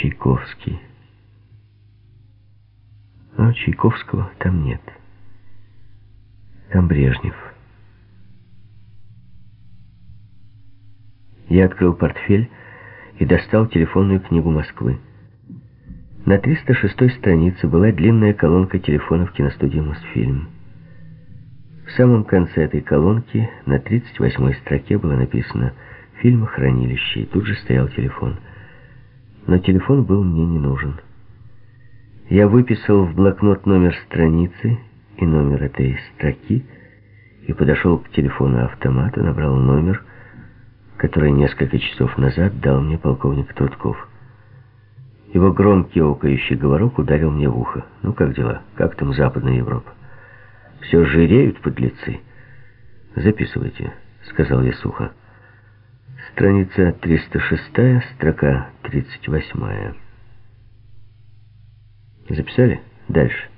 Чайковский. Но Чайковского там нет. Там Брежнев. Я открыл портфель и достал телефонную книгу Москвы. На 306 странице была длинная колонка телефонов киностудии «Мосфильм». В самом конце этой колонки на 38-й строке было написано «Фильм хранилище», и тут же стоял телефон. Но телефон был мне не нужен. Я выписал в блокнот номер страницы и номер этой строки и подошел к телефону автомата, набрал номер, который несколько часов назад дал мне полковник Трутков. Его громкий окающий говорок ударил мне в ухо. «Ну, как дела? Как там Западная Европа?» «Все жиреют подлецы». «Записывайте», — сказал я сухо. Страница 306, строка 38. Записали? Дальше.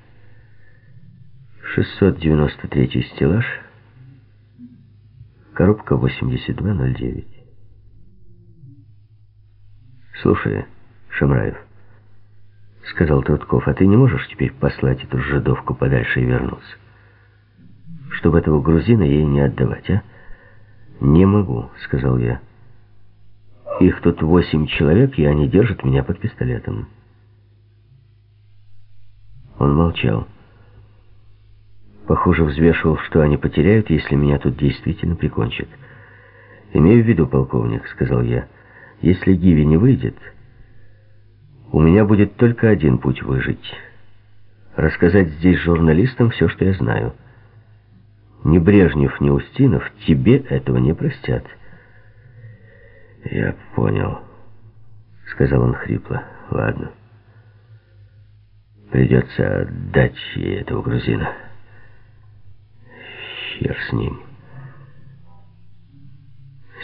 693 стеллаж, коробка 8209. Слушай, Шамраев, сказал Трудков, а ты не можешь теперь послать эту жидовку подальше и вернуться? Чтобы этого грузина ей не отдавать, а? Не могу, сказал я. Их тут восемь человек, и они держат меня под пистолетом. Он молчал. Похоже, взвешивал, что они потеряют, если меня тут действительно прикончат. «Имею в виду, полковник», — сказал я, — «если Гиви не выйдет, у меня будет только один путь выжить. Рассказать здесь журналистам все, что я знаю. Ни Брежнев, ни Устинов тебе этого не простят». «Я понял», — сказал он хрипло. «Ладно. Придется отдать ей этого грузина. Хер с ним.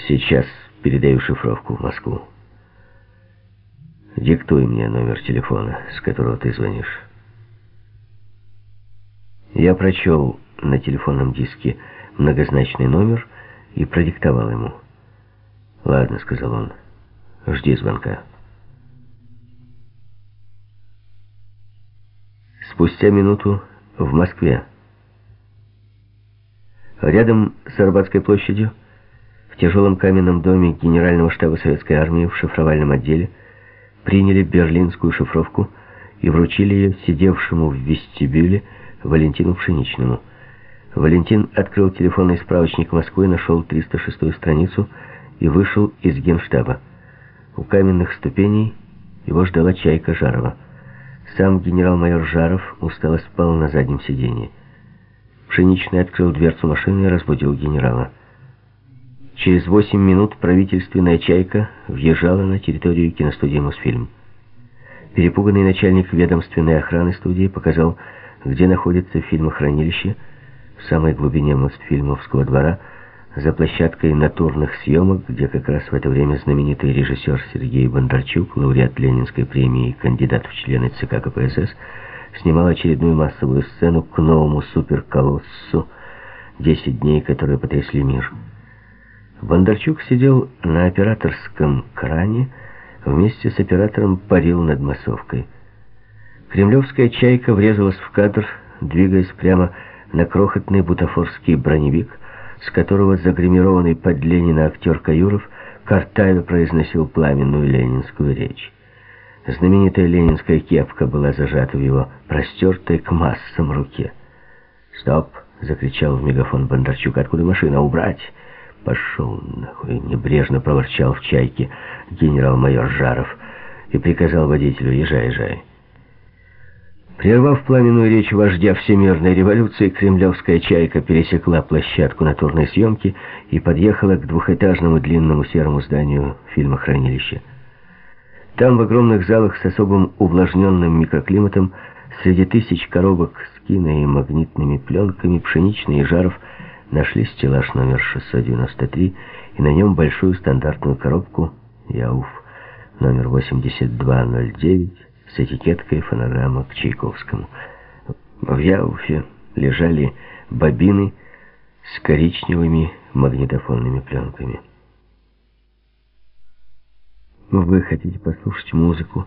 Сейчас передаю шифровку в Москву. Диктуй мне номер телефона, с которого ты звонишь». Я прочел на телефонном диске многозначный номер и продиктовал ему. «Ладно», — сказал он, — «жди звонка». Спустя минуту в Москве. Рядом с Арбатской площадью, в тяжелом каменном доме Генерального штаба Советской Армии в шифровальном отделе, приняли берлинскую шифровку и вручили ее сидевшему в вестибюле Валентину Пшеничному. Валентин открыл телефонный справочник Москвы, нашел 306-ю страницу и вышел из генштаба. У каменных ступеней его ждала чайка Жарова. Сам генерал-майор Жаров устало спал на заднем сиденье. Пшеничный открыл дверцу машины и разбудил генерала. Через восемь минут правительственная «Чайка» въезжала на территорию киностудии «Мосфильм». Перепуганный начальник ведомственной охраны студии показал, где находится фильмохранилище в самой глубине Мосфильмовского двора, за площадкой натурных съемок, где как раз в это время знаменитый режиссер Сергей Бондарчук, лауреат Ленинской премии и кандидат в члены ЦК КПСС, снимал очередную массовую сцену к новому суперколоссу «Десять дней, которые потрясли мир». Бондарчук сидел на операторском кране, вместе с оператором парил над массовкой. Кремлевская «Чайка» врезалась в кадр, двигаясь прямо на крохотный бутафорский броневик – с которого загримированный под Ленина актер Каюров картаве произносил пламенную ленинскую речь. Знаменитая ленинская кепка была зажата в его простертой к массам руке. «Стоп!» — закричал в мегафон Бондарчук. «Откуда машина? Убрать!» «Пошел нахуй!» — небрежно проворчал в чайке генерал-майор Жаров и приказал водителю «Езжай, езжай!» Прервав пламенную речь вождя всемирной революции, кремлевская «Чайка» пересекла площадку натурной съемки и подъехала к двухэтажному длинному серому зданию фильмохранилища. Там, в огромных залах с особым увлажненным микроклиматом, среди тысяч коробок с кино и магнитными пленками, пшеничный и жаров нашли стеллаж номер 693 и на нем большую стандартную коробку «Яуф» номер 8209 с этикеткой фонограмма к Чайковскому. В Яуфе лежали бобины с коричневыми магнитофонными пленками. Вы хотите послушать музыку,